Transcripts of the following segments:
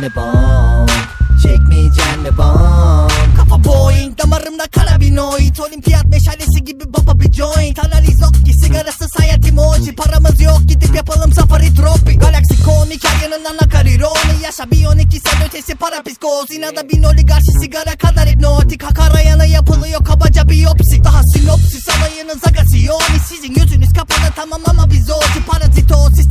Çekmeyeceğim mi bom? Çekmeyeceğim mi bom? Kafa boing damarımda karabinoid Olimpiyat meşalesi gibi baba bir joint. Analiz okki sigarası hayat emoji. Paramız yok gidip yapalım safari tropi. Galaksi konik her yanından akar ironi. Yaşa biyonik sen ötesi para psikoz İnada bin oligarşi sigara kadar hipnotik. Hakarayana yapılıyor kabaca biyopsi. Daha sinopsis alayınız agasi Sizin yüzünüz kapalı tamam ama biz ozi Parazitosis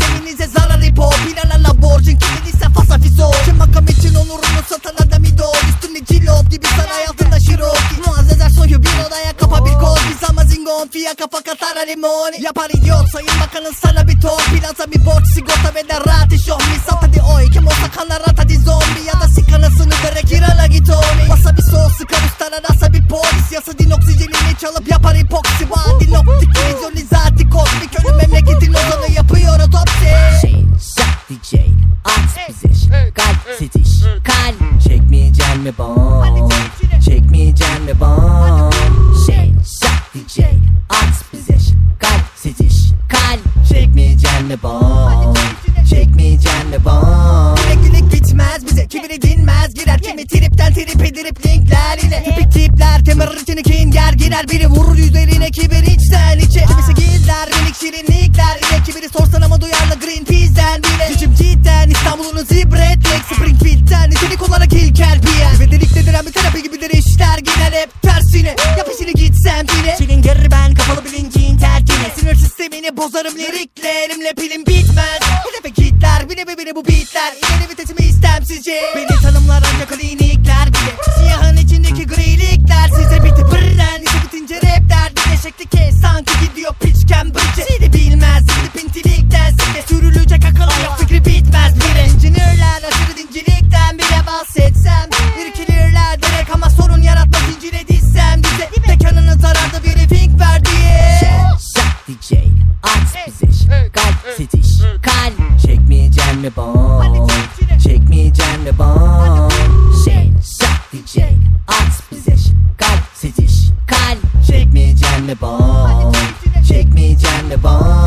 fiyaka kafa katar limoni. Yapar idiot sayın bakanın sana bir ton Plaza bir borç sigorta ve de rahat mi bom Çekmeyecek mi bom Bileklilik bitmez bize kibiri dinmez. Girer kimi tripten trip edilip linkler ile Tipik tipler kemer içine kin ger girer Biri vurur bozarım liriklerimle pilim bitmez. Hedefe kitler bine be bine bu beatler. İleri vitesimi istemsizce. Beni tanımlar ancak klinikler bile. Siyahı Shake me, jam the bone.